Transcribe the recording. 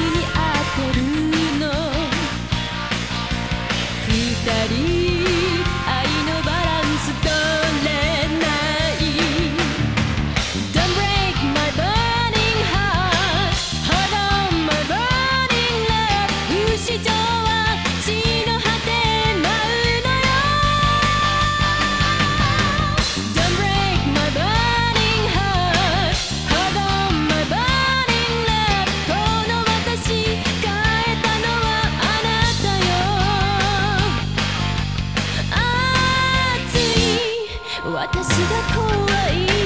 に合ってる私が怖い